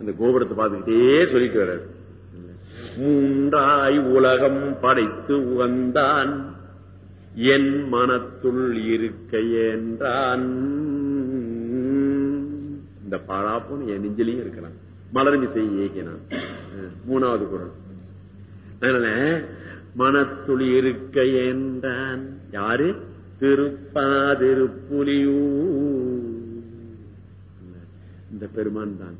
அந்த கோபுரத்தை பார்த்துக்கிட்டே சொல்லிட்டு வர்றாரு. மூன்றாய் உலகம் படைத்து உகந்தான் என் மனத்துள் இருக்க என்றான். இந்த பாழாப்பும் என் நெஞ்சிலையும் இருக்கிறான் மலரும் ஏகினான் இயக்கினான். மூணாவது குரல். அதனால மனத்துள் இருக்க என்றான். யாரு? திருப்பாதிருப்புலியூ இந்த பெருமான் தான்.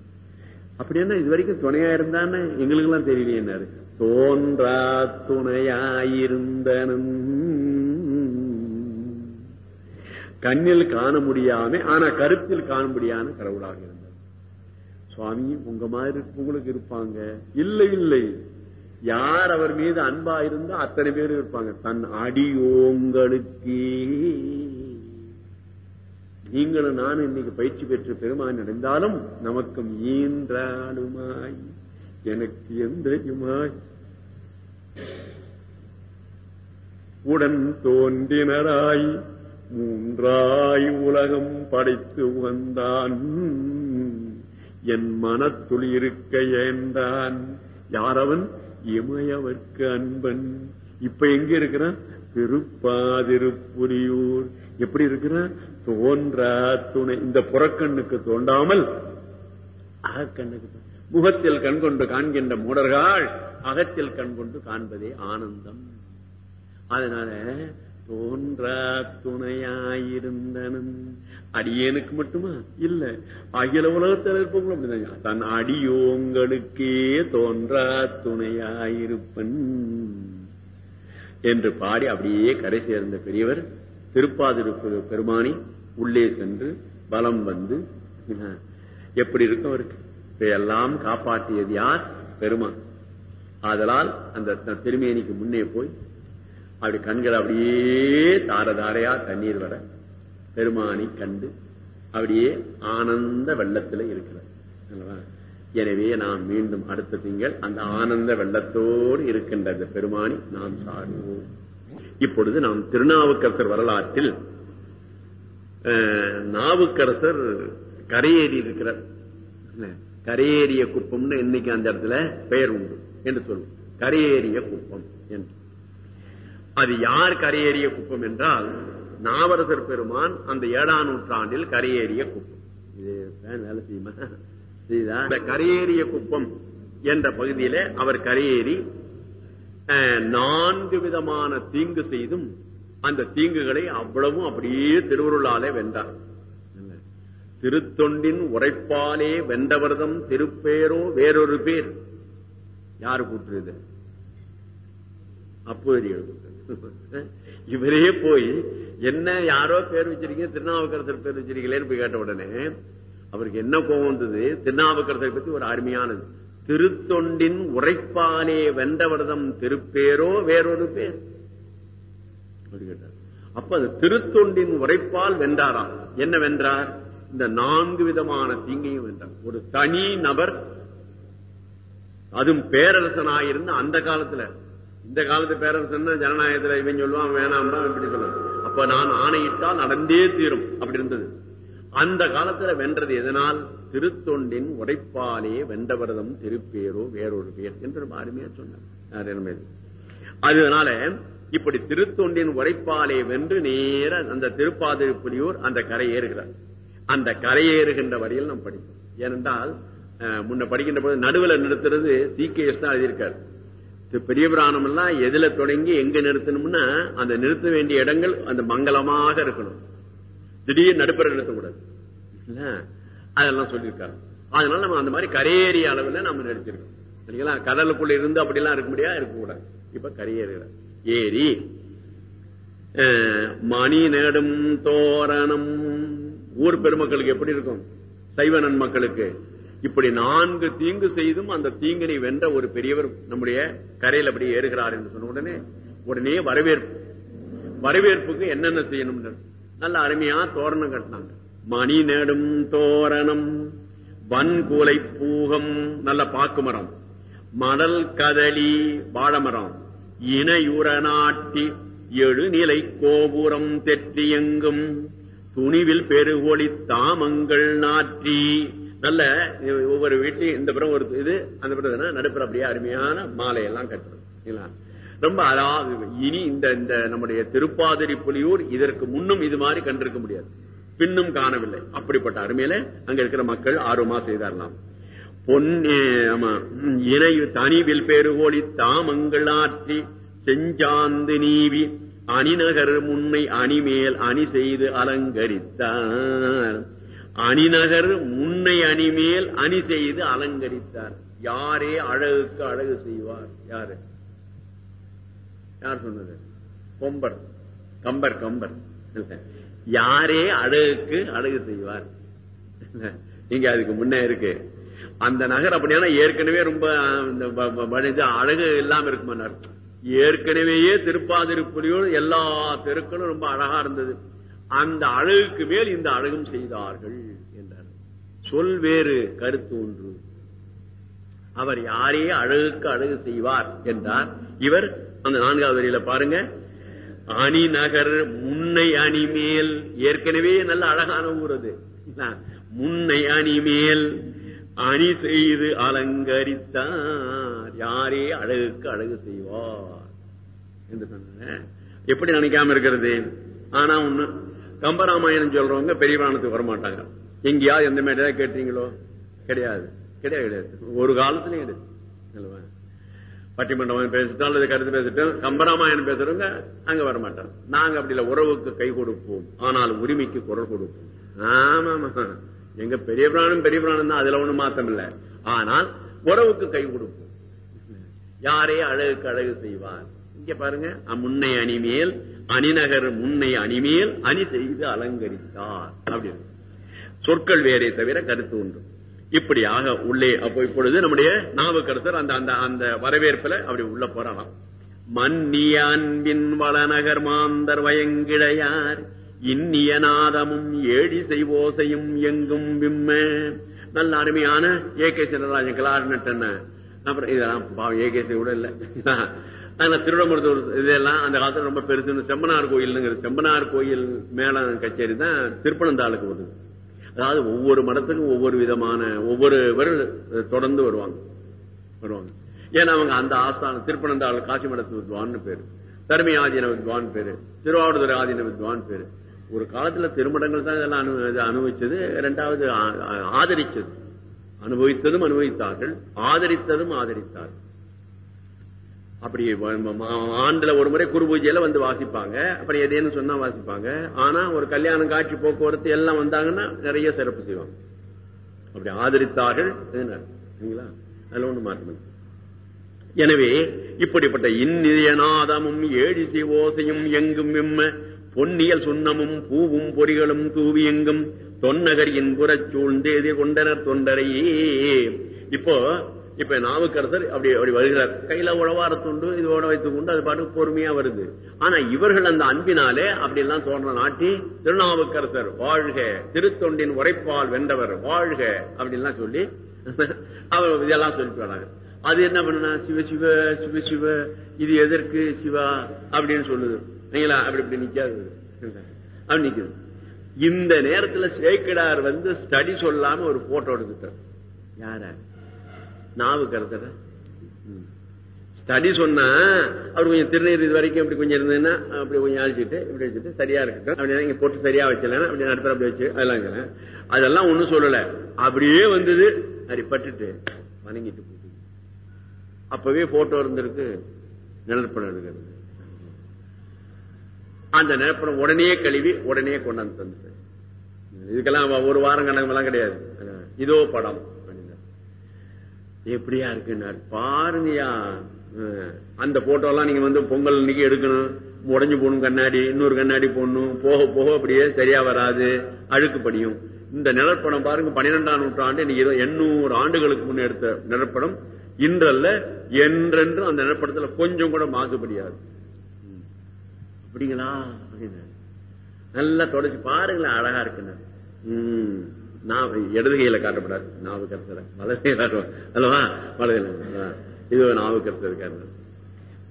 அப்படி என்ன இது வரைக்கும் துணையா இருந்தான்னு எங்களுக்கு எல்லாம் தெரியலையே தோன்றா துணையாயிருந்தனும். கண்ணில் காண முடியாம ஆனா கருத்தில் காண முடியாத கடவுளாக இருந்தார். சுவாமி உங்க மாதிரி உங்களுக்கு இருப்பாங்க. இல்லை இல்லை. யார் அவர் மீது அன்பா இருந்தா அத்தனை பேர் இருப்பாங்க. தன் அடியோங்களுக்கே. நீங்களும் நானும் இன்னைக்கு பயிற்சி பெற்று பெருமான் அடைந்தாலும் நமக்கும் ஈன்றாடுமாய் எனக்கு எந்தையுமாய் உடன் தோன்றினராய் மூன்றாய் உலகம் படைத்து வந்தான் என் மனத்துள் இருக்க ஏந்தான் யாரவன்? இமயவர்க்கு அன்பன். இப்ப எங்க இருக்கிறான்? திருப்பாதிருப்புரியூர் எப்படி இருக்கிறான்? தோன்ற துணை. இந்த புறக்கண்ணுக்கு தோண்டாமல் அகக்கண்ணுக்கு முகத்தில் கண் கொண்டு காண்கின்ற மூடர்கள் அகத்தில் கண் கொண்டு காண்பதே ஆனந்தம். அதனால தோன்றா துணையாயிருந்தனும். அடியேனுக்கு மட்டுமா? இல்ல. அகில உலகத்தில் இருப்பவங்களும் அப்படிதான். தன் அடியோங்களுக்கே தோன்றா துணையாயிருப்பன். என்று பாடி அப்படியே கரை சேர்ந்த பெரியவர் திருப்பாதிருப்பு பெருமானி உள்ளே சென்று பலம் வந்து எப்படி இருக்கும் அவருக்கு? இதையெல்லாம் காப்பாற்றியது யார்? பெருமான். ஆதலால் அந்த திருமேனிக்கு முன்னே போய் அப்படி கண்கள் அப்படியே தார தாரையா தண்ணீர் வர பெருமானி கண்டு அப்படியே ஆனந்த வெள்ளத்துல இருக்கிறார். எனவே நாம் மீண்டும் அடுத்த திங்கள் அந்த ஆனந்த வெள்ளத்தோடு இருக்கின்ற அந்த பெருமானி நாம் சாடுவோம் இப்பொழுது நாம் திருநாவுக்கரசர் வரலாற்றில் நாவுக்கரசர் கரையேறி இருக்கிறார் கரையேறிய குப்பம்னு இன்னைக்கு அந்த இடத்துல பெயர் உண்டு என்று சொல்லுவோம் கரையேறிய குப்பம் என்று. அது யார் கரையேறிய குப்பம் என்றால் நாவரசர் பெருமான் அந்த ஏழாம் நூற்றாண்டில் கரையேறிய குப்பம். இது வேலை செய்யுமா? செய்தா இந்த கரையேறிய குப்பம் என்ற பகுதியில அவர் கரையேறி நான்கு விதமான தீங்கு செய்தும் அந்த தீங்குகளை அவ்வளவும் அப்படியே திருவருளாலே வென்றார். திருத்தொண்டின் உரைப்பாலே வென்றவர்தம் திருப்பேரோ வேறொரு பேர். யாரு கூட்டுறது அப்போதிகள் இவரே போய் என்ன யாரோ பேர் வச்சிருக்கீங்க திருநாவுக்கரசர் பேர் வச்சிருக்கீங்களேன்னு போய் கேட்ட உடனே அவருக்கு என்ன கோபம் வந்தது? திருநாவுக்கரசரை பத்தி ஒரு அருமையானது. திருத்தொண்டின் உரைப்பாலே வென்றவரதம் திருப்பேரோ வேறொரு பேர். அப்ப அது திருத்தொண்டின் உரைப்பால் வென்றாராம். என்ன வென்றார்? இந்த நான்கு விதமான தீங்கையும் வென்றார். ஒரு தனி நபர் அதுவும் பேரரசனாயிருந்த அந்த காலத்துல இந்த காலத்து பேரரசன் ஜனநாயகத்துல இவன் சொல்லுவான் வேணாம் இப்படி சொல்லுவான் அப்ப நான் ஆணையிட்டால் நடந்தே தீரும். அப்படி இருந்தது. அந்த காலத்துல வென்றது எதனால்? திருத்தொண்டின் உடைப்பாலே வென்றவரதம் திருப்பேரோ வேறொரு பேர் என்று அருமையா சொன்னார் அதனால இப்படி திருத்தொண்டின் உரைப்பாலே வென்று நேர அந்த திருப்பாதிருப்புலியூர் அந்த கரை ஏறுகிறார். அந்த கரை ஏறுகின்ற வரையில் நாம் படிப்போம். ஏனென்றால் முன்ன படிக்கின்ற போது நடுவில் நிறுத்துறது சிகேஎஸ் தான் எழுதியிருக்காரு. பெரிய புராணம் எல்லாம் எதுல தொடங்கி எங்க நிறுத்தணும்னா அந்த நிறுத்த வேண்டிய இடங்கள் அந்த மங்களமாக இருக்கணும். திடீர்னு நடுப்பற நிறுத்தக்கூடாது இல்ல? அதெல்லாம் சொல்லியிருக்காரு அதனால நம்ம அந்த மாதிரி கரையேறிய அளவுல நம்ம நடிச்சிருக்கோம் சரிங்களா? கடலுக்குள்ள இருந்து அப்படிலாம் இருக்க முடியாது இருக்கக்கூடாது. இப்ப கரையேறுகிற ஏரி மணி நடும் தோரணம். ஊர் பெருமக்களுக்கு எப்படி இருக்கும்? சைவனன் மக்களுக்கு. இப்படி நான்கு தீங்கு செய்தும் அந்த தீங்கினை வென்ற ஒரு பெரியவர் நம்முடைய கரையில் அப்படி ஏறுகிறார் என்று சொன்ன உடனே உடனே வரவேற்பு. வரவேற்புக்கு என்னென்ன செய்யணும் நல்ல அருமையா தோரணம் கட்டினாங்க. மணி நெடும் தோரணம் வன்கூலை பூகம் நல்ல பாக்கு மரம். மணல் கதலி வாழமரம் இணையுற நாட்டி எழுநிலை கோபுரம் தெற்றியெங்கும் துணிவில் பெருகொளி தாமங்கள் நாற்றி. நல்ல ஒவ்வொரு வீட்லயும் இந்த புறம் ஒரு இது அந்த பிறகு நடுப்புற அப்படியே அருமையான மாலையெல்லாம் கட்டுறது இல்லைங்களா? ரொம்ப அழகாக இனி இந்த இந்த நம்முடைய திருப்பாதிரி புலியூர் இதற்கு முன்னும் இது மாதிரி கண்டிருக்க முடியாது. பின்னும் காணவில்லை. அப்படிப்பட்ட அருமையில அங்க இருக்கிற மக்கள் ஆர்வமா செய்தாரலாம். பொன்னே இணையு தனிவில் பேருகோழி தாமங்கள் ஆற்றி செஞ்சாந்து நீவி அணிநகர் முன்னை அணிமேல் அணி செய்து அலங்கரித்தார். அணிநகர் முன்னை அணிமேல் அணி செய்து அலங்கரித்தார். யாரே அழகுக்கு அழகு செய்வார்? யாரு? யார் சொன்னது? கொம்பர். கம்பர் கம்பர். யாரே அழகுக்கு அழகு செய்வார். இங்க அதுக்கு முன்னே இருக்கு. அந்த நகர் அப்படின்னா ஏற்கனவே ரொம்ப அழகு இல்லாம இருக்குமானார் ஏற்கனவேயே திருப்பாதிருப்புலியோடு எல்லா தெருக்களும் ரொம்ப அழகா இருந்தது. அந்த அழகுக்கு மேல் இந்த அழகும் செய்தார்கள் என்றார். சொல் வேறு கருத்து ஒன்று. அவர் யாரே அழகுக்கு அழகு செய்வார் என்றார். இவர் அந்த நான்காவது வரியில பாருங்க. அணி நகர் முன்னை அணி மேல். ஏற்கனவே நல்ல அழகான ஊர் அது. முன்னை அணி மேல். அணி செய்து அலங்கரித்தார். யாரே அழகுக்கு அழகு செய்வார் என்று சொன்ன எப்படி நினைக்காம இருக்கிறது? ஆனா ஒண்ணு கம்பராமாயணம் சொல்றவங்க பெரிய புராணத்துக்கு வரமாட்டாங்க. எங்கேயாவது எந்த மாதிரி கேட்டீங்களோ? கிடையாது. கிடையாது கிடையாது. ஒரு காலத்திலயும் கிடையாது. பட்டிமன்றம் பேசிட்டோம் அல்லது கருத்து பேசிட்டோம் கம்பராமாயணம் பேசுறவங்க அங்க வரமாட்டாங்க. நாங்க அப்படி இல்ல உறவுக்கு கை கொடுப்போம். ஆனால் உரிமைக்கு குரல் கொடுப்போம். ஆமா எங்க பெரிய பிராணம் பெரிய பிராணம் தான் அதுல ஒண்ணும் மாத்தம் இல்ல. ஆனால் உறவுக்கு கை கொடுப்போம். யாரே அழகுக்கு அழகு செய்வார். இங்க பாருங்க முன்னை அணிமேல் அணிநகர் முன்னை அணிமேல் அணி செய்து அலங்கரித்தார். அப்படின்னு சொற்கள் வேறே தவிர கருத்து உண்டு இப்படியாக உள்ளே அப்போ இப்பொழுது நம்முடைய நாவுக்கரசர் அந்த அந்த அந்த வரவேற்புல அப்படி உள்ள போறாராம். மன்னியான்பின் வளநகர் மாந்தர் வயங்கிழையார் இன்னிய நாதமும் ஏழி செய்வோசையும் எங்கும் விம்ம. நல்ல அருமையான ஏ கே சிவராஜன் கிளார்னட் அப்புறம் இதெல்லாம் பாவம் ஏகேசி கூட இல்ல. ஆனா திருவிழமுருத்தூர் இதெல்லாம் அந்த காலத்துல ரொம்ப பெருசு செம்பனார் கோயில்ங்கிறது செம்பனார் கோயில் மேல கச்சேரி தான் திருப்பனந்தாளுக்கு ஒதுங்க அதாவது ஒவ்வொரு மடத்துக்கும் ஒவ்வொரு விதமான ஒவ்வொரு தொடர்ந்து வருவாங்க. வருவாங்க. ஏன்னா அவங்க அந்த ஆஸ்தான திருப்பனந்தாள் காசி மடத்து வித்வான்னு பேரு. தருமை ஆதீன வித்வான் பேரு. திருவாவூர் ஆதீன வித்வான் பேரு. ஒரு காலத்துல திருமடங்கள் தான் இதெல்லாம் அனு- அனுபவிச்சது. இரண்டாவது ஆதரிச்சது. அனுபவித்ததும் அனுபவித்தார்கள். ஆதரித்ததும் ஆதரித்தார்கள். அப்படி ஆண்டுல ஒரு முறை குரு பூஜையில வந்து வாசிப்பாங்க. அப்படி எதேன்னு சொன்னா வாசிப்பாங்க. ஆனா ஒரு கல்யாணம் காட்சி போக்குவரத்து எல்லாம் வந்தாங்கன்னா நிறைய சிறப்பு செய்வாங்க. அப்படி ஆதரித்தார்கள். சரிங்களா? அதுல ஒண்ணு மாற்றம் எனவே இப்படிப்பட்ட இந்நியநாதமும் ஏழிசை ஓசையும் எங்கும் விம்ம பொன்னியல் சுண்ணமும் பூவும் பொறிகளும் தூவி எங்கும் தொன்னகரியின் இன்புறச் சூழ்ந்தேதி கொண்டனர் தொண்டரையே. இப்போ இப்ப நாவுக்கரசர் அப்படி அப்படி வருகிறார். கையில உழவார துண்டு ஓட வைத்துக் கொண்டு அது பாட்டு பொறுமையா வருது. ஆனா இவர்கள் அந்த அன்பினாலே அப்படி எல்லாம் தோன்ற நாட்டி திருநாவுக்கரசர் வாழ்க திருத்தொண்டின் உரைப்பால் வென்றவர் வாழ்க அப்படின்லாம் சொல்லி அவர் இதெல்லாம் சொல்லிட்டு வராங்க. அது என்ன பண்ண சிவ சிவ சிவ சிவ இது எதற்கு சிவா அப்படின்னு சொல்லுது. நீங்களா அப்படி இப்படி நிக்காது. அப்படி நிக்குது. இந்த நேரத்துல சேக்கிடார் வந்து ஸ்டடி சொல்லாம ஒரு போட்டோ எடுத்துட்டார். யார நாவுக்கரசர ஸ்டடி சொன்னா அவர் கொஞ்சம் திருநீர் இது வரைக்கும் இப்படி கொஞ்சம் இருந்ததுன்னா அப்படி கொஞ்சம் அழிச்சிட்டு இப்படி வச்சுட்டு சரியா இருக்கட்டும். அப்படி இங்க போட்டு சரியா வச்சலாம் அப்படி நடத்துற அப்படி வச்சு அதெல்லாம் அதெல்லாம் ஒண்ணும் சொல்லல. அப்படியே வந்தது அப்படி பட்டுட்டு வணங்கிட்டு போட்டு அப்பவே போட்டோ இருந்திருக்கு. நிலப்படம் எடுக்கிறது. அந்த நிலப்படம் உடனே கழுவி உடனே கொண்டாந்து தந்துட்டு இதுக்கெல்லாம் ஒரு வாரம் கணக்கெல்லாம் கிடையாது. இதோ படம். எப்படியா இருக்குன்னாரு. பாருங்கயா அந்த போட்டோ எல்லாம் நீங்க வந்து பொங்கல் இன்னைக்கு எடுக்கணும். உடஞ்சு போகணும் கண்ணாடி இன்னொரு கண்ணாடி போடணும். போக போக அப்படியே சரியா வராது. அழுக்கு படியும். இந்த நிழற்படம் பாருங்க பன்னிரெண்டாம் நூற்றாண்டு இன்னைக்கு எண்ணூறு ஆண்டுகளுக்கு முன்ன எடுத்த நிழற்படம். இன்றல்ல என்றென்றும் அந்த நிலப்படத்துல கொஞ்சம் கூட மாசுபடியாது அப்படிங்களா? அப்படின்னு நல்லா தொடச்சு பாருங்களேன் அழகா இருக்குன்னு நான் இடது கையில காட்டப்படாது. நாவு கருத்தர் வலது அல்லவா? வலது இது நாவு கருத்தர்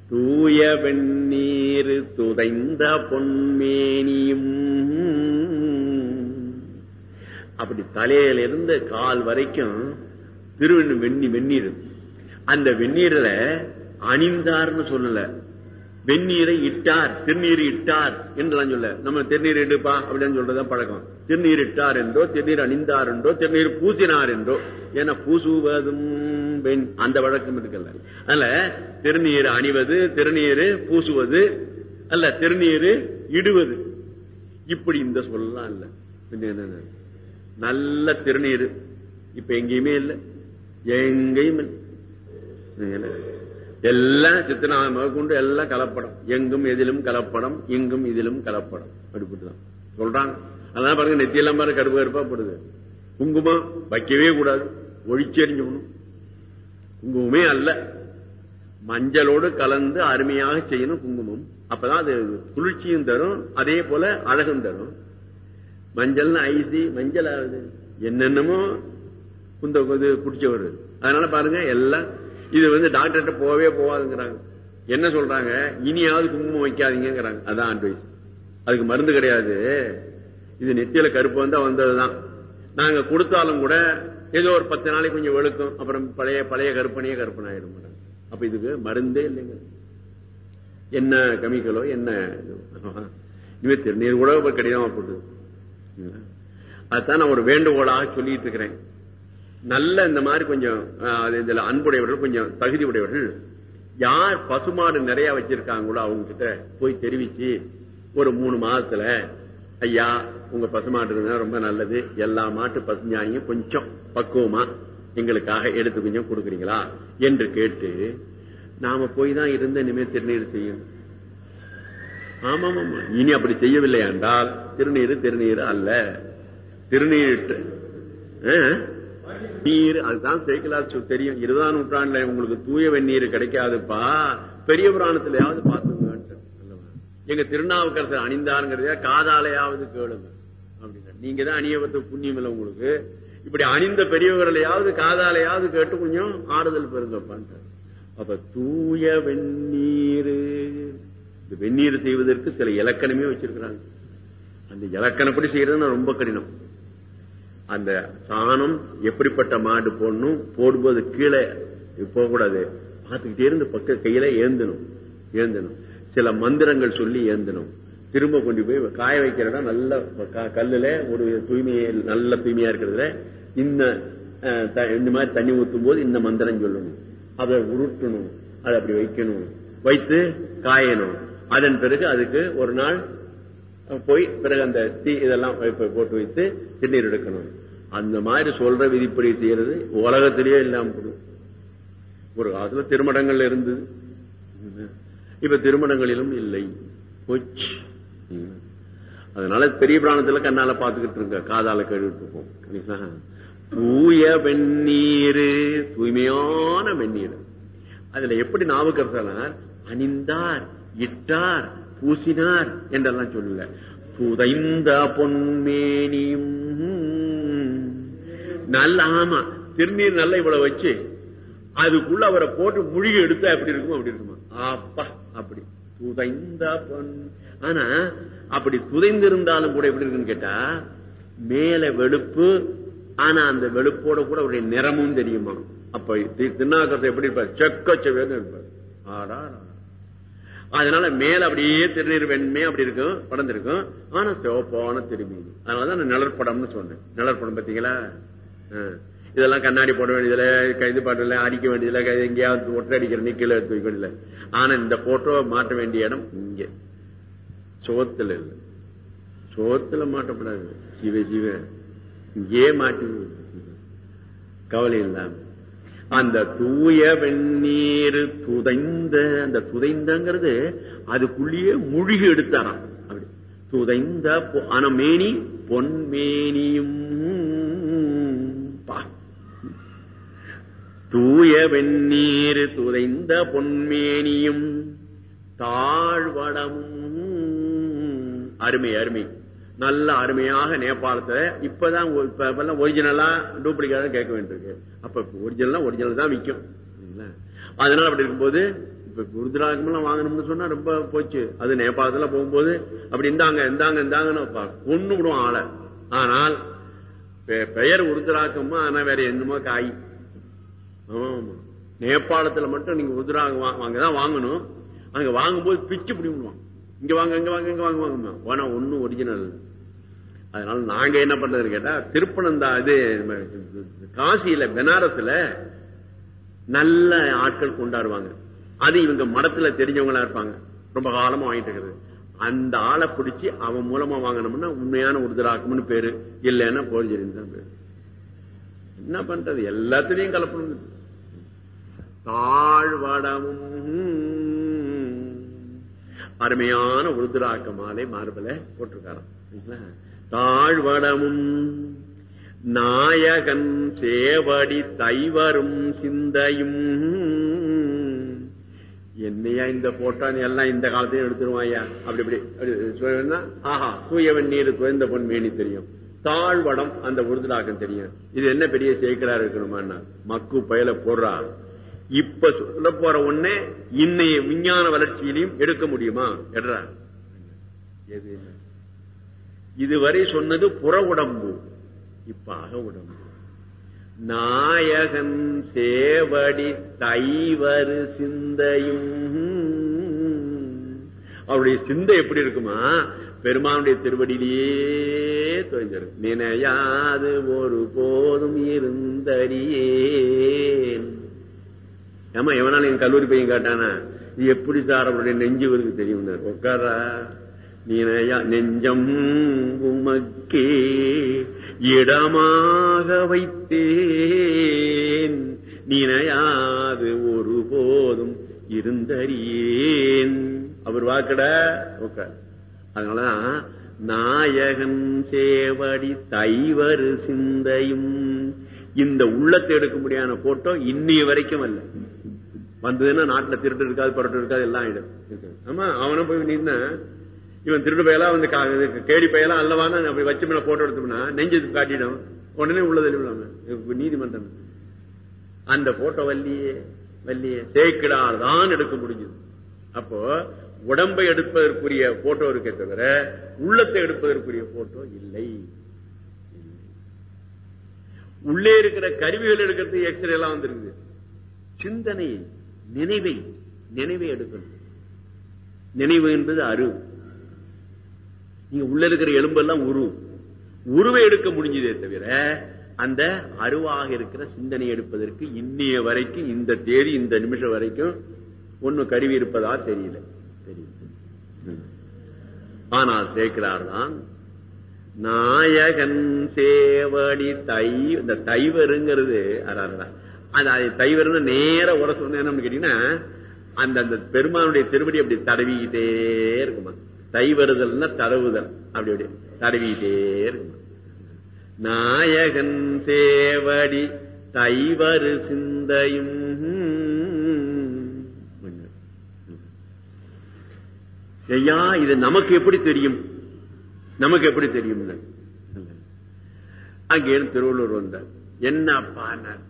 தூய வெந்நீர் துதைந்த பொன்மேனியும் அப்படி தலையில இருந்து கால் வரைக்கும் திருவண்ணு வெண்ணி வெந்நீர். அந்த வெந்நீர்ல அணிந்தார்னு சொல்லல. வெந்நீரை இட்டார் திருநீர் இட்டார் என்றெல்லாம் சொல்ல. நம்ம திருநீர் இடுப்பா அப்படின்னு சொல்றதுதான் பழக்கம். திருநீர் இட்டார் என்றோ திருநீர் அணிந்தார் என்றோ திருநீர் பூசினார் என்றோ ஏன்னா பூசுவதும் பெண் அந்த வழக்கம் இருக்குல்ல. அல்ல திருநீர் அணிவது திருநீர் பூசுவது அல்ல திருநீர் இடுவது. இப்படி இந்த சொல்லலாம் இல்ல. என்ன? நல்ல திருநீர் இப்ப எங்கேயுமே இல்லை. எங்கேயும் இல்லை. எல்லாம் சித்தனாக கொண்டு எல்லாம் கலப்படம். எங்கும் எதிலும் கலப்படம் இங்கும் இதிலும் கலப்படம். அப்படிப்பட்டுதான் சொல்றாங்க. அதான் பாருங்க நெத்தியெல்லாம் பாருங்க கடுப்பு கருப்பா போடுது. குங்குமம் வைக்கவே கூடாது. ஒழிச்செறிஞ்சணும் குங்குமமே அல்ல. மஞ்சளோடு கலந்து அருமையாக செய்யணும் குங்குமம். அப்பதான் அது குளிர்ச்சியும் தரும். அதே போல அழகும் தரும். மஞ்சள்னு ஐசி மஞ்சள் ஆகுது. என்னென்னமோ குந்த இது குடிச்சவர். அதனால பாருங்க எல்லாம் இது வந்து டாக்டர்கிட்ட போகவே போகாதுங்கிறாங்க என்ன சொல்றாங்க? இனியாவது குங்குமம் வைக்காதீங்கிறாங்க அதான் அட்வைஸ் அதுக்கு மருந்து கிடையாது. இது நெத்தியில கருப்பு வந்தா வந்ததுதான். நாங்க கொடுத்தாலும் கூட ஏதோ ஒரு பத்து நாளைக்கு கொஞ்சம் வெளுக்கும். அப்புறம் பழைய பழைய கருப்பனையே கருப்பன் ஆயிடும் அப்ப இதுக்கு மருந்தே இல்லைங்க. என்ன கெமிக்கலோ என்ன இது? திருநீர் கூட கடிதமா கடினமா போட்டு அதுதான் நான் ஒரு வேண்டுகோளாக சொல்லிட்டு இருக்கிறேன். நல்ல இந்த மாதிரி கொஞ்சம் இதுல அன்புடையவர்கள் கொஞ்சம் தகுதி உடையவர்கள் யார் பசுமாடு நிறைய வச்சிருக்காங்களோ அவங்க கிட்ட போய் தெரிவிச்சு ஒரு மூணு மாதத்துல ஐயா உங்க பசுமாடு இருந்தா ரொம்ப நல்லது எல்லா மாட்டு பசுஞ்சாயும் கொஞ்சம் பக்குவமா எங்களுக்காக எடுத்து கொஞ்சம் கொடுக்குறீங்களா என்று கேட்டு நாம போய் தான் இருந்த இனிமே திருநீர் செய்யணும். ஆமாம் ஆமா இனி அப்படி செய்யவில்லை என்றால் திருநீர் திருநீர் அல்ல. திருநீர் நீர் அதுதான் சேக்கலார் தெரியும். இருபதாம் நூற்றாண்டுல உங்களுக்கு தூய வெந்நீர் கிடைக்காதுப்பா. பெரிய புராணத்திலேயாவது பார்த்துங்க. எங்க திருநாவுக்கரசர் அணிந்தாருங்கிறத காதாலையாவது கேளுங்க. அப்படின்னா நீங்க தான் அணியபத்த புண்ணியம் இல்லை உங்களுக்கு. இப்படி அணிந்த பெரியவர்களையாவது காதாலையாவது கேட்டு கொஞ்சம் ஆறுதல் பெருங்கப்பான்ட்டு அப்ப தூய வெந்நீர். இந்த வெந்நீர் செய்வதற்கு சில இலக்கணமே வச்சிருக்கிறாங்க. அந்த இலக்கணப்படி செய்யறது ரொம்ப கடினம். அந்த சாணம் எப்படிப்பட்ட மாடு போடணும்? போடும்போது கீழே போக கூடாது பார்த்துக்கிட்டே இருந்து பக்க கையில ஏந்தணும். ஏந்தணும். சில மந்திரங்கள் சொல்லி ஏந்தணும். திரும்ப கொண்டு போய் காய வைக்கிற இடம் நல்ல க- கல்லுல ஒரு தூய்மையை நல்ல தூய்மையா இருக்கிறதுல இந்த த- இந்த மாதிரி தண்ணி ஊத்தும் போது இந்த மந்திரம் சொல்லணும். அதை உருட்டணும். அதை அப்படி வைக்கணும். வைத்து காயணும். அதன் பிறகு அதுக்கு ஒரு நாள் போய் பிறகு அந்த தீ இதெல்லாம் போட்டு வைத்து திருநீர் எடுக்கணும். அந்த மாதிரி சொல்ற விதிப்படி செய்யறது உலகத்திலேயே இல்லாம போடும் ஒரு காலத்துல திருமணங்கள்ல இருந்தது. இப்ப திருமணங்களிலும் இல்லை. போச்சு. அதனால பெரிய பிராணத்துல கண்ணால பாத்துக்கிட்டு இருக்க காதால கழுவிட்டு இருப்போம். தூய வெந்நீர் தூய்மையான வெந்நீர். அதுல எப்படி நாவுக்கரசனார் அணிந்தார் இட்டார் பூசினார் என்றெல்லாம் சொல்லல. புதைந்த பொன்மேனியும் நல்ல ஆமா திருநீர் நல்ல இவ்வளவு வச்சு அதுக்குள்ள அவரை போட்டு முழுகி எடுத்தா எப்படி இருக்கும் அப்படி இருக்குமா? அப்பா அப்படி. புதைந்த பொன். ஆனா அப்படி துதைந்திருந்தாலும் கூட எப்படி இருக்குன்னு கேட்டா மேல வெளுப்பு ஆனா அந்த வெளுப்போட கூட அவருடைய நிறமும் தெரியுமா? அப்ப தி- எப்படி இருப்பார்? செக்க செவேன்னு இருப்பார். ஆடா அதனால மேல அப்படியே திருநீர் வெண்மை அப்படி இருக்கும் படந்திருக்கும் ஆனா சிவப்பான திருமீன் அதனாலதான் நிழற்படம்னு சொன்னேன். நிழற்படம் பாத்தீங்களா இதெல்லாம் கண்ணாடி போட வேண்டியதுல கைது பாட்டுல அடிக்க வேண்டியதுல கை- எங்கேயாவது ஒற்றை அடிக்கிற கீழே எடுத்து வைக்க ஆனா இந்த போட்டோ மாட்ட வேண்டிய இடம் இங்க. சோத்துல இல்ல. சோத்துல மாட்டப்படாது. சிவ சிவ. இங்கே மாட்டி கவலை இல்லாம. அந்த தூய வெந்நீர் துதைந்த அந்த துதைந்தங்கிறது அதுக்குள்ளேயே முழுகி எடுத்தாராம். அப்படி. துதைந்த அனமேனி ஆனா மேனி பொன்மேனியும் தூய வெந்நீர் துதைந்த பொன்மேனியும் தாழ்வடமும் அருமை அருமை. நல்ல அருமையாக நேபாளத்துல இப்பதான் இப்பெல்லாம் ஒரிஜினலா டூப்ளிகேட் கேட்க வேண்டியிருக்கு. அப்ப ஒரிஜினலா ஒரிஜினல் தான் விற்கும் அதனால அப்படி இருக்கும்போது இப்ப குருதிராகமெல்லாம் வாங்கணும்னு சொன்னா ரொம்ப போச்சு. அது நேபாளத்துல போகும்போது அப்படி இந்தாங்க இருந்தாங்க இருந்தாங்கன்னு கொண்டு விடுவோம் ஆளை. ஆனால் பெ- பெயர் உருதிராக்கமா ஆனா வேற என்னமோ காய். நேபாளத்துல மட்டும் நீங்க உருதுராகம் அங்கதான் வாங்கணும். அங்க வாங்கும்போது பிச்சு பிடிவாங்க இங்க வாங்க இங்க வாங்க இங்க வாங்க வாங்க ஆனா ஒன்னும் ஒரிஜினல் அதனால நாங்க என்ன பண்றது கேட்டா திருப்பனந்தா இது காசியில பெனாரஸ்ல நல்ல ஆட்கள் கொண்டாடுவாங்க. அது இவங்க மடத்துல தெரிஞ்சவங்களா இருப்பாங்க. ரொம்ப காலமா வாங்கிட்டு இருக்கிறது அந்த ஆளை பிடிச்சி அவன் மூலமா வாங்கினோம்னா உண்மையான உறுதலாக்கும்னு பேரு. இல்லைன்னா போர்ஜரின்னு தான் பேரு. என்ன பண்றது? எல்லாத்துலயும் கலப்பணும் தாழ்வடமும். அருமையான உருதுராக்க மாலை மார்பல போட்டிருக்காராம். தாழ்வடமும். நாயகன் சேவடி தைவரும் சிந்தையும். என்னையா இந்த போட்டான் எல்லாம் இந்த காலத்தையும் எடுத்துருவாயா அப்படி இப்படி ஆஹா தூயவன் நீர் துவைந்த பொன் மேனி தெரியும். தாழ்வடம் அந்த உருதுலாக்கம் தெரியும். இது என்ன பெரிய சேர்க்கிறா இருக்கணுமா மக்கு பயல போடுறா. இப்ப சொல்ல போற ஒண்ணே இன்னைய விஞ்ஞான வளர்ச்சியிலையும் எடுக்க முடியுமா? எடுறா எது இதுவரை சொன்னது புற உடம்பு. இப்ப அக உடம்பு. நாயகன் சேவடி தைவரு சிந்தையும். அவருடைய சிந்தை எப்படி இருக்குமா? பெருமானுடைய திருவடியிலேயே தொய்ந்திருக்கும். நினையாது ஒரு போதும் இருந்தறியேன் ஏமா எவனால என் கல்லூரி பையன் கேட்டானா? இது எப்படி சார் அவருடைய நெஞ்சு இவருக்கு தெரியும்? உட்காரா? நீனையா நெஞ்சம் உமக்கே இடமாக வைத்தேன். நினையாது ஒருபோதும் இருந்தறியேன். அவர் வாக்கட உட்கார். அதனாலதான் நாயகன் சேவடி தைவரு சிந்தையும் இந்த உள்ளத்தை எடுக்க முடியாத போட்டோ இன்னைய வரைக்கும் அல்ல. வந்ததுன்னா நாட்டுல திருட்டு இருக்காது பரட்டு இருக்காது எல்லாம் ஆயிடும். ஆமா அவனும் போய் நின்ன இவன் திருடு பயலா வந்து கேடி பயலா அல்லவான்னு அப்படி வச்சு மேல போட்டோ எடுத்தோம்னா நெஞ்சு காட்டிடும்? உடனே உள்ளது இல்லாம நீதிமன்றம். அந்த போட்டோ வள்ளியே வள்ளியே சேக்கிடார் தான் எடுக்க முடிஞ்சது அப்போ உடம்பை எடுப்பதற்குரிய போட்டோ இருக்கே தவிர உள்ளத்தை எடுப்பதற்குரிய போட்டோ இல்லை. உள்ளே இருக்கிற கருவிகள் எடுக்கிறது எக்ஸ்ரே எல்லாம் வந்திருக்குது. சிந்தனை நினைவை நினைவை எடுக்கணும். நினைவு என்பது அரு. நீங்க உள்ள இருக்கிற எலும்பெல்லாம் உரு. உருவை எடுக்க முடிஞ்சதே தவிர அந்த அருவாக இருக்கிற சிந்தனை எடுப்பதற்கு இன்னைய வரைக்கும் இந்த தேதி இந்த நிமிஷம் வரைக்கும் ஒண்ணு கருவி இருப்பதா தெரியல. தெரியல. ஆனால் சேர்க்கிறார் தான் நாயகன் சேவடி தை இந்த தைவருங்கிறது அதான் அது அது தைவருன்னு நேர உர சொன்னு கேட்டீங்கன்னா அந்த அந்த பெருமானுடைய திருவடி அப்படி தடவிக்கிட்டே இருக்குமா? தைவருதல்னா தடவுதல். அப்படி அப்படி தடவிக்கிட்டே இருக்குமா? நாயகன் சேவடி தைவரு சிந்தையும் ஐயா இது நமக்கு எப்படி தெரியும்? நமக்கு எப்படி தெரியும்? அங்கே திருவள்ளூர் வந்தார். என்ன பானார்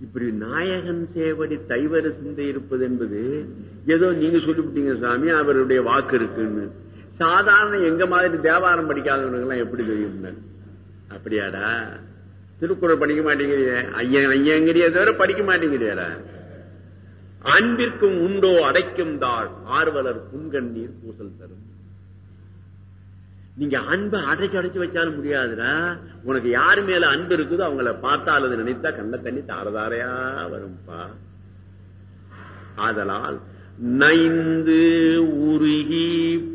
இப்படி நாயகன் சேவடி தைவர சிந்தை இருப்பது என்பது ஏதோ நீங்க சொல்லிவிட்டீங்க சாமி அவருடைய வாக்கு இருக்குன்னு. சாதாரண எங்க மாதிரி தேவாரம் படிக்காதவனுக்கு எல்லாம் எப்படி தெரியும் அப்படியாடா? திருக்குறள் படிக்க மாட்டேங்கிறீங்க ஐயன் ஐயங்கிறிய தவிர படிக்க மாட்டேங்கிறியாடா. அன்பிற்கும் உண்டோ அடைக்கும் தாழ் ஆர்வலர் புன்கண்ணீர் பூசல் தரும். நீங்க அன்பை அடைச்சு அடைச்சு வச்சாலும் முடியாதுடா. உனக்கு யாரு மேல அன்பு இருக்குதோ அவங்கள பார்த்தா அல்லது நினைத்தா கண்ண தண்ணி தாரதாரையா வரும்பா. ஆதலால் நைந்து உருகி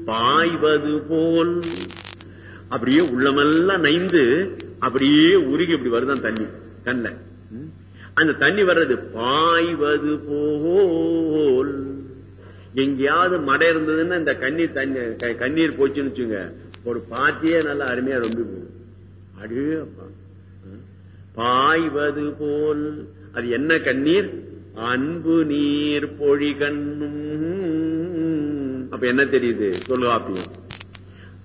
பாய்வது போல் அப்படியே உள்ளமெல்லாம் நைந்து அப்படியே உருகி இப்படி வருதான் தண்ணி கண்ண அந்த தண்ணி வர்றது பாய்வது போல். எங்கேயாவது மடை இருந்ததுன்னா இந்த கண்ணீர் தண்ணி க- கண்ணீர் போச்சுன்னு வச்சுங்க ஒரு பாத்தியே நல்லா அருமையா ரொம்ப போகும். அப்பா. பாய்வது போல். அது என்ன கண்ணீர்? அன்பு நீர் பொழி கண்ணும். அப்ப என்ன தெரியுது? தொல்காப்பியம்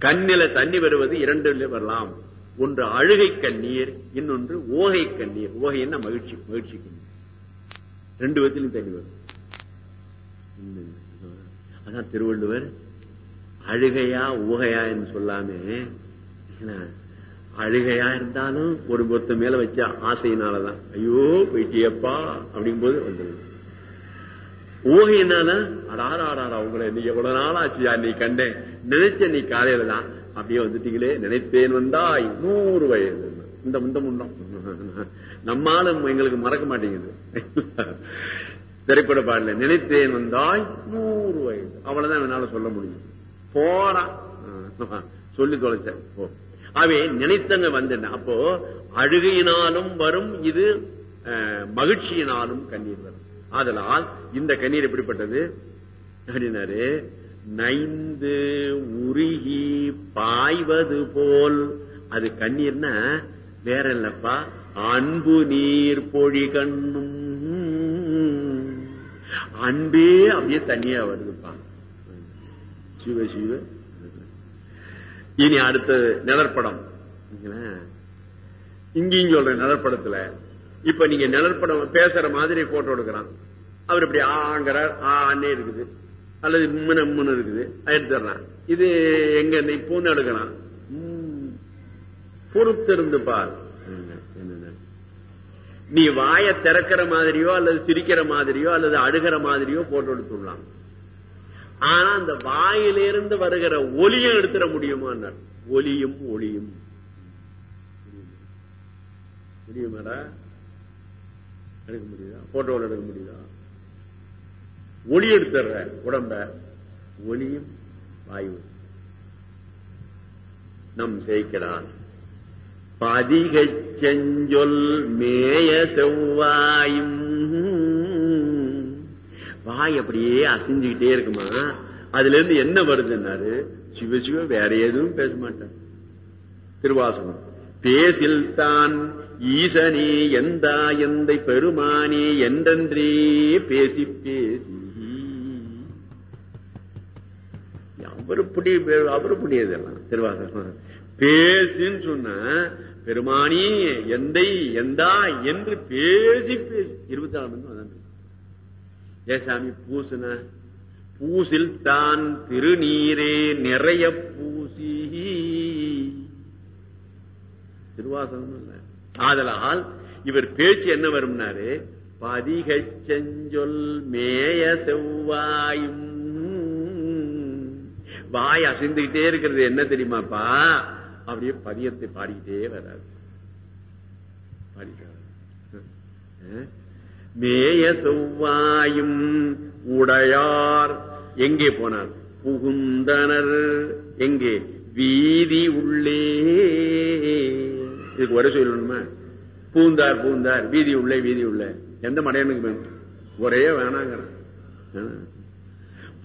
கண்ணில தண்ணி வருவது இரண்டு வரலாம். ஒன்று அழுகை கண்ணீர் இன்னொன்று ஓகை கண்ணீர். ஓகை என்ன? மகிழ்ச்சி மகிழ்ச்சி கண்ணீர். ரெண்டு விதத்திலும் தண்ணி வரும். அதான் திருவள்ளுவர் அழுகையா ஊகையா என்று சொல்லாமே. என்ன, அழுகையா இருந்தாலும் ஒரு பொத்த மேல வச்ச ஆசையினாலதான். ஐயோ போயிட்டியப்பா அப்படிங்கும் போது வந்துருது ஊகையினால அடாராடா உங்களை நீ எவ்வளவு நாள் ஆச்சியா நீ கண்டேன். நினைச்ச நீ காலையில தான் அப்படியே வந்துட்டீங்களே நினைத்தேன் வந்தாய். நூறு வயது. இந்த முந்த முண்டம். நம்மாலும் எங்களுக்கு மறக்க மாட்டேங்குது. திரைப்பட பாடல நினைத்தேன் வந்தாய் நூறு வயது. அவ்வளவுதான் என்னால சொல்ல முடியும். போறான் சொல்லி தொலைச்சேன். போ. நினைத்தங்க வந்தேன் அப்போ அழுகையினாலும் வரும் இது மகிழ்ச்சியினாலும் கண்ணீர் வரும். ஆதலால் இந்த கண்ணீர் எப்படிப்பட்டது? அப்படின்னாரு நைந்து உருகி பாய்வது போல். அது கண்ணீர்னா வேற இல்லப்பா அன்பு நீர் பொழி கண்ணும். அன்பே அப்படியே தண்ணியா வருதுப்பா. சிவ சிவ. இனி அடுத்தது நிழற்படம். இங்கேயும் சொல்றேன் நிழற்படத்துல. இப்ப நீங்க நிழற்படம் பேசுற மாதிரி போட்டோ எடுக்கிறான். அவர் இப்படி ஆங்கிறார் ஆ அண்ணே இருக்குது. அல்லது முன்னு முன்னு இருக்குது. எடுத்துடுறான். இது எங்க இப்போன்னு எடுக்கலாம் பொறுத்திருந்து பார். நீ வாய திறக்கிற மாதிரியோ அல்லது சிரிக்கிற மாதிரியோ அல்லது அழுகிற மாதிரியோ போட்டோ எடுத்துடலாம் ஆனா அந்த வாயிலிருந்து வருகிற ஒலியை எடுத்துட முடியுமா ஒலியும் ஒளியும். முடியுமாடா எடுக்க முடியுதா? போட்டோவில் எடுக்க முடியுதா? ஒளி எடுத்துற உடம்ப. ஒளியும் வாயு நம் ஜெயிக்கிறான் பதிகச் செஞ்சொல் மேய செவ்வாயும் வாய் அப்படியே அசைஞ்சுக்கிட்டே இருக்குமா? அதுல இருந்து என்ன வருதுன்னாரு? சிவ சிவ வேற எதுவும் பேச மாட்டார். திருவாசகம். பேசில் தான் ஈசனே எந்தா எந்தை பெருமானே என்றென்றே பேசி பேசி. அவரு புடி அவரு புடியதெல்லாம் திருவாசகம். பேசின்னு சொன்ன பெருமானி எந்தை எந்தா என்று பேசி பேசி. இருபத்தி ஆறு மணி ஏசாமி பூசுன. பூசில் தான் திருநீரே நிறைய பூசி. திருவாசகம் இல்ல ஆதலால் இவர் பேச்சு என்ன வரும்னாரு? பதிகை செஞ்சொல் மேய செவ்வாயும். வாய் அசைந்துகிட்டே இருக்கிறது என்ன தெரியுமாப்பா? அப்படியே பதியத்தை பாடிக்கிட்டே வராது பாடிட்டு மேய செவ்வாயும் உடையார். எங்கே போனார்? புகுந்தனர். எங்கே? வீதி உள்ளே. இதுக்கு ஒரே சொல்லணுமா? பூந்தார் பூந்தார். வீதி உள்ளே வீதி உள்ள. எந்த மடையனுக்கு வேணும் ஒரே வேணாங்கிற.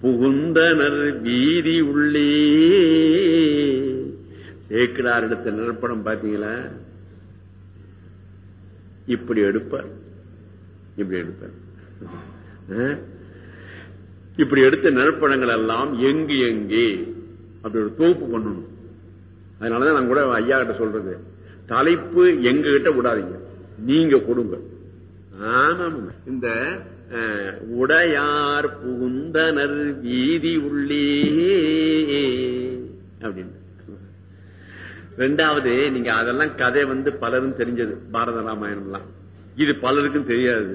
புகுந்தனர் வீதி உள்ளே. சேக்கிடார் எடுத்த நிரப்படம் பாத்தீங்களா இப்படி எடுப்பார். இப்படி எடுப்பார் இப்படி எடுத்த நெற்பழங்கள் எல்லாம் எங்கு எங்கே? அப்படி ஒரு தொகுப்பு பண்ணணும் அதனாலதான் நான் கூட ஐயா கிட்ட சொல்றது. தலைப்பு எங்க கிட்ட விடாதீங்க. நீங்க கொடுங்க. ஆமாம் இந்த உடையார் புகுந்தனர் வீதி உள்ளே. அப்படின்னு. ரெண்டாவது நீங்க அதெல்லாம் கதை வந்து பலரும் தெரிஞ்சது. பாரத ராமாயணம்லாம். இது பலருக்கும் தெரியாது.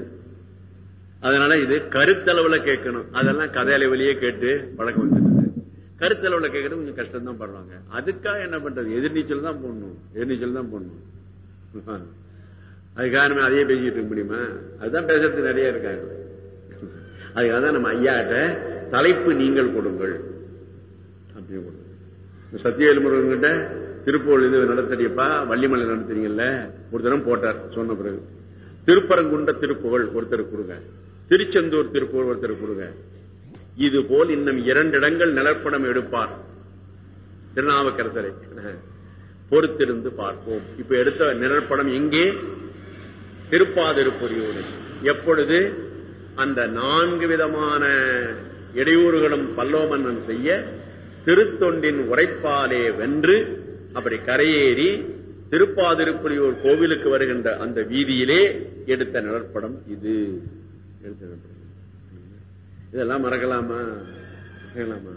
அதனால இது கருத்தளவுல கேட்கணும். அதெல்லாம் கதையளவிலேயே கேட்டு பழக்கம் வந்துருது கருத்தளவுல கேட்கறது கொஞ்சம் கஷ்டம் தான் படுறாங்க. அதுக்காக என்ன பண்றது? எதிர்நீச்சல் தான் போடணும். எதிர்நீச்சல் தான் போடணும். அதுக்காக அதையே பேசிட்டு இருக்க முடியுமா? அதுதான் பேசுறது நிறைய இருக்காங்க. அதுக்காக தான் நம்ம ஐயாட்ட தலைப்பு நீங்கள் கொடுங்கள். அப்படின்னு கொடுங்க. சத்தியவேல் முருகன் கிட்ட திருப்பூர் இது நடத்தடியப்பா வள்ளிமலை நடத்துறீங்கல்ல ஒரு தினம் போட்டார். சொன்ன பிறகு. திருப்பரங்குண்ட திருப்புகழ் ஒருத்தர் கொடுங்க. திருச்செந்தூர் திருப்புகழ் ஒருத்தர் கொடுங்க. இது போல் இன்னும் இரண்டு இடங்கள் நிலப்படம் எடுப்பார். திருநாவுக்கரசரை. பொறுத்திருந்து பார்ப்போம். இப்ப எடுத்த நிழற்படம் எங்கே? திருப்பாதிருப்பொறியோடு எப்பொழுது? அந்த நான்கு விதமான இடையூறுகளும் பல்லோமன்னன் செய்ய திருத்தொண்டின் உரைப்பாலே வென்று அப்படி கரையேறி திருப்பாதிருப்படியூர் கோவிலுக்கு வருகின்ற அந்த வீதியிலே எடுத்த நிழற்படம் இது. எடுத்த இதெல்லாம் மறக்கலாமா? மறக்கலாமா?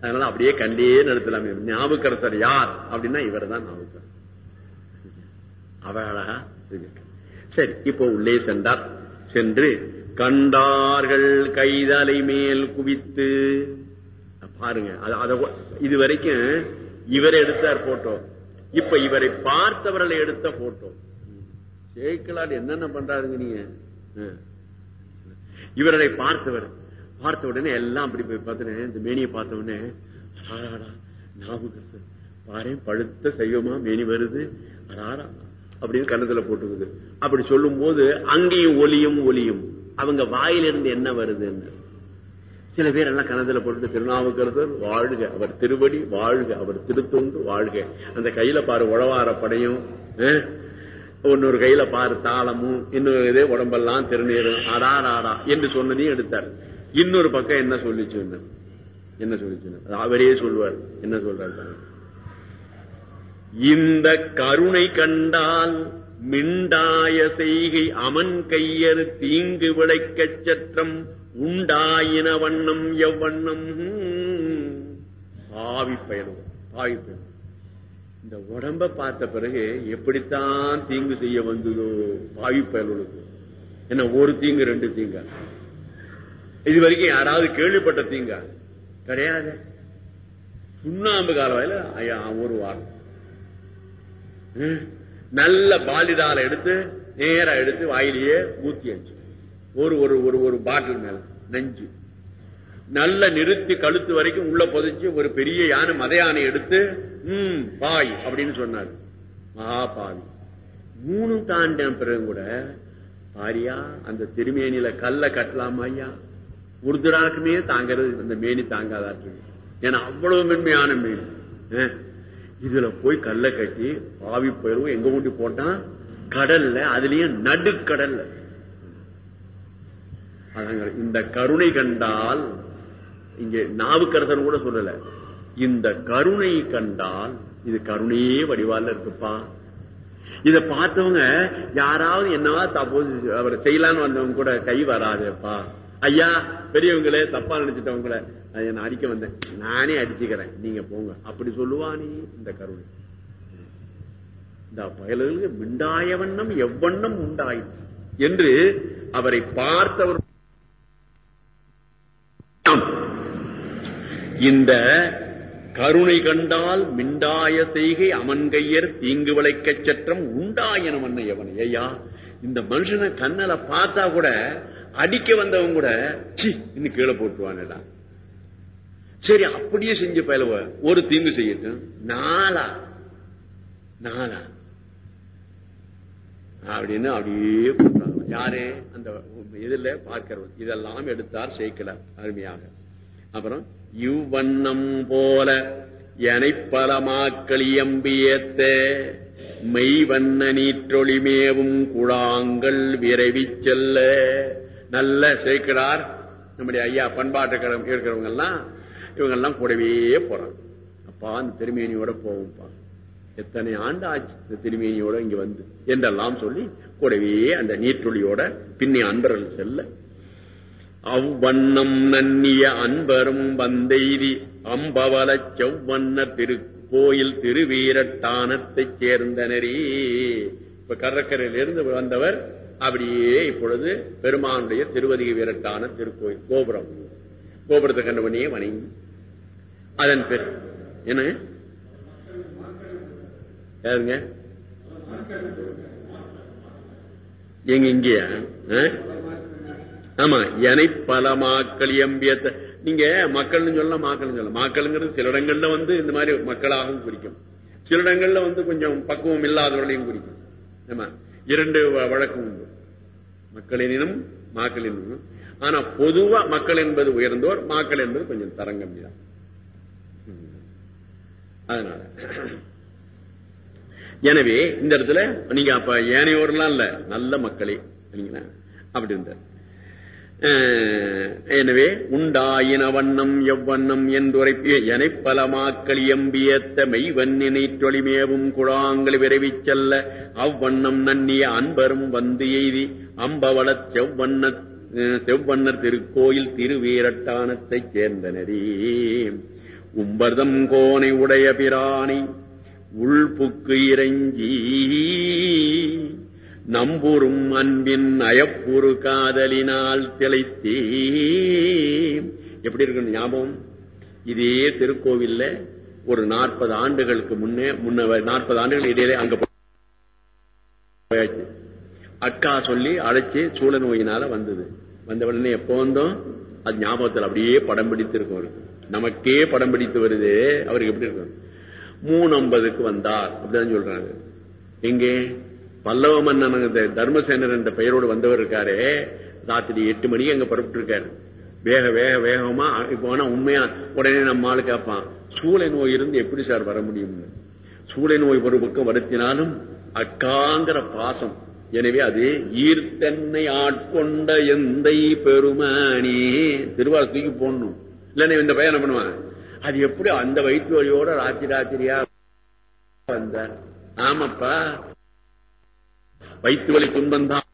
அதனால அப்படியே கண்டே நடத்தலாமே ஞாபகரசர் யார் அப்படின்னா இவர் தான் ஞாபகம் அவளா சரி இப்போ உள்ளே சென்றார். சென்று கண்டார்கள் கைதலை மேல் குவித்து. பாருங்க அது- அத இது வரைக்கும் இவரை எடுத்தார் போட்டோ. இப்ப இவரை பார்த்தவர்களை எடுத்த போட்டோ. சேக்கலாட் என்னென்ன பண்றாருங்க நீங்க. இவரை பார்த்தவர் பார்த்த உடனே எல்லாம் அப்படி போய் பார்த்தேன் இந்த மேனியை பார்த்த உடனே ஞாபகம் பாரு பழுத்த செய்வமா மேனி வருது அப்படின்னு கண்ணத்துல போட்டுக்குது. அப்படி சொல்லும் போது அங்கேயும் ஒலியும் ஒலியும் அவங்க வாயிலிருந்து என்ன வருதுன்னு. சில பேர் எல்லாம் கணத்துல போட்டு திருநாவுக்கரசர் வாழ்க அவர் திருவடி வாழ்க அவர் திருத்தொண்டு வாழ்க. அந்த கையில பாரு உழவார படையும் இன்னொரு கையில பாரு தாளமும் இன்னொரு இதே உடம்பெல்லாம் திருநீரும். அடாடாடா என்று சொன்னதையும் எடுத்தார். இன்னொரு பக்கம் என்ன சொல்லிச்சு என்ன? சொல்லிச்சு அவரே சொல்வார். என்ன சொல்றாரு இந்த கருணை கண்டால் மிண்டாய செய்கை அமன் கையர் தீங்கு விளைக்கச் சற்றம் உண்டாயின வண்ணம் எவ்வண்ணம்? ஆவி பயணம் ஆவி பயணம். இந்த உடம்ப பார்த்த பிறகு எப்படித்தான் தீங்கு செய்ய வந்ததோ பாவி பயலுக்கு என்ன ஒரு தீங்கு ரெண்டு தீங்கா? இது வரைக்கும் யாராவது கேள்விப்பட்ட தீங்கா? கிடையாது. சுண்ணாம்பு காலவாயில ஐயா ஒரு வாரம். நல்ல பாலிடால எடுத்து நேரா எடுத்து வாயிலேயே ஊத்தி ஊத்தியாச்சு ஒரு ஒரு ஒரு ஒரு பாட்டில் மேல நெஞ்சு. நல்ல நிறுத்தி கழுத்து வரைக்கும் உள்ள புதைச்சு ஒரு பெரிய யானை மத யானை எடுத்து உம் பாய் அப்படின்னு சொன்னார். மகா பாவி மூணு தாண்ட பிறகு கூட பாரியா அந்த திருமேனியில கல்ல கட்டலாமா ஐயா? உருதுராக்குமே தாங்கிறது அந்த மேனி தாங்காதாற்று. ஏன்னா அவ்வளவு மென்மையான மேனி. அஹ். இதுல போய் கல்ல கட்டி பாவி போயிடுவோம் எங்க ஊட்டி போட்டான் கடல்ல அதுலயும் நடுக்கடல்ல. அதாங்க, இந்த கருணை கண்டால் இங்க நாவுக்கரசன் கூட சொல்லல. இந்த கருணை கண்டால் இது கருணையே வடிவால இருக்குப்பா. இத பார்த்தவங்க யாராவது என்னவா தப்போது அவர் செய்யலான்னு வந்தவங்க கூட கை வராதேப்பா. ஐயா பெரியவங்களே தப்பா நினைச்சிட்டவங்கள என்ன அடிக்க வந்தேன். நானே அடிச்சுக்கிறேன். நீங்க போங்க. அப்படி சொல்லுவானே இந்த கருணை. இந்த பயல்களுக்கு மிண்டாய வண்ணம் எவ்வண்ணம் உண்டாயிற்று. என்று அவரை பார்த்தவர் ஆம். இந்த கருணை கண்டால் மிண்டாய செய்கை அமன்கையர் தீங்கு விளைக்கச் சற்றம் உண்டாயன மன்ன எவன் ஐயா இந்த மனுஷனை கண்ணல பார்த்தா கூட அடிக்க வந்தவங்க கூட சி இன்னும் கீழே போட்டுவானடா சரி அப்படியே செஞ்சு பயிலவ. ஒரு தீங்கு செய்யட்டும். நாளா நாளா அப்படின்னு அப்படியே போட்டாங்க யாரு? அந்த இதுல பார்க்கிறவர் இதெல்லாம் எடுத்தார் சேர்க்கல அருமையாக. அப்புறம் இவ்வண்ணம் போல எனைப்பலமாக்களியம்பியத்த மெய்வண்ண நீற்றொளிமேவும் குழாங்கள் விரைவி செல்ல நல்ல சேர்க்கிறார் நம்முடைய ஐயா பண்பாட்டு இருக்கிறவங்க எல்லாம் இவங்க எல்லாம் கூடவே போறாங்க. அப்பா அந்த திருமேனியோட போவோம்ப்பா. எத்தனை ஆண்டு ஆச்சு இந்த திருமேனியோட இங்க வந்து? என்றெல்லாம் சொல்லி கூடவே அந்த நீற்றொழியோட பின்னே அன்பர்கள் செல்ல அவ்வண்ணம் நன்னிய அன்பரும் வந்தெய்தி அம்பவல செவ்வண்ண திருக்கோயில் திருவீரட்டானத்தைச் சேர்ந்தனரே. இப்ப கடற்கரையிலிருந்து வந்தவர் அப்படியே இப்பொழுது பெருமானுடைய திருவதிக வீரட்டான திருக்கோயில் கோபுரம். கோபுரத்தை கண்டவனையே வணங்கி அதன் பேர் என்ன? யாருங்க? எங்க இங்கேயா? ஆமா எனை பல மாக்கள் எம்பியத்த. நீங்க மக்கள்னு சொல்லலாம் மாக்கள் சொல்லலாம். மக்கள்ங்கிறது சில இடங்கள்ல வந்து இந்த மாதிரி மக்களாகவும் குறிக்கும். சில இடங்கள்ல வந்து கொஞ்சம் பக்குவம் இல்லாதவர்களையும் குறிக்கும். ஆமா இரண்டு வ- வழக்கம் உண்டு. மக்களினும் மாக்களினும் ஆனா பொதுவா மக்கள் என்பது உயர்ந்தோர் மாக்கள் என்பது கொஞ்சம் தரங்கம் தான் அதனால எனவே இந்த இடத்துல நீங்க அப்ப ஏனையோர்லாம் இல்ல. நல்ல மக்களே இல்லைங்களா? அப்படி இருந்தார். எனவே உண்டாயின வண்ணம் எவ்வண்ணம் என்றுரைப்பிய எனை பலமாக்கள் எம்பியத்த மெய்வன்னினை தொழிமேவும் குழாங்கள் விரைவிச் செல்ல அவ்வண்ணம் நன்னிய அன்பரும் வந்து எய்தி அம்பவளச் செவ்வண்ண செவ்வண்ணர் திருக்கோயில் திருவீரட்டானத்தைச் சேர்ந்தனரே. உம்பர்தம் கோனை உடைய பிரானை உள்புக்கு இறங்கி நம்பூரும் அன்பின் அயப்புரு காதலினால் திளைத்தே எப்படி இருக்கு ஞாபகம்? இதே திருக்கோவில்ல ஒரு நாற்பது ஆண்டுகளுக்கு முன்னே முன்ன நாற்பது ஆண்டுகள் இடையிலே அங்க போயாச்சு. அக்கா சொல்லி அழைச்சி சூழ நோயினால வந்தது. வந்த உடனே எப்போ வந்தோம்? அது ஞாபகத்தில் அப்படியே படம் பிடித்து இருக்கும் அவருக்கு. நமக்கே படம் பிடித்து வருது. அவருக்கு எப்படி இருக்கும்? மூணு ஐம்பதுக்கு வந்தார். அப்படிதான் சொல்றாங்க. எங்கே? பல்லவ மன்னன் தர்மசேனர் என்ற பெயரோடு வந்தவர் இருக்காரு. ராத்திரி எட்டு மணிக்கு அங்க புறப்பட்டு இருக்காரு வேக வேக வேகமா இப்போ உண்மையா உடனே நம்ம ஆளு கேட்பான் சூளை நோய் இருந்து எப்படி சார் வர முடியும் சூளை நோய் ஒரு பக்கம் வருத்தினாலும் அக்காங்கிற பாசம். எனவே அது ஈர்த்தன்னை ஆட்கொண்ட எந்தை பெருமானி. திருவாரூர் தூக்கி போடணும். இல்லன்னு இந்த பையன் என்ன பண்ணுவான்? அது எப்படி அந்த வயிற்று வழியோட ராத்திரி ராத்திரியா வந்தார்? ஆமாப்பா. வயிற்று வலி துன்பந்தான்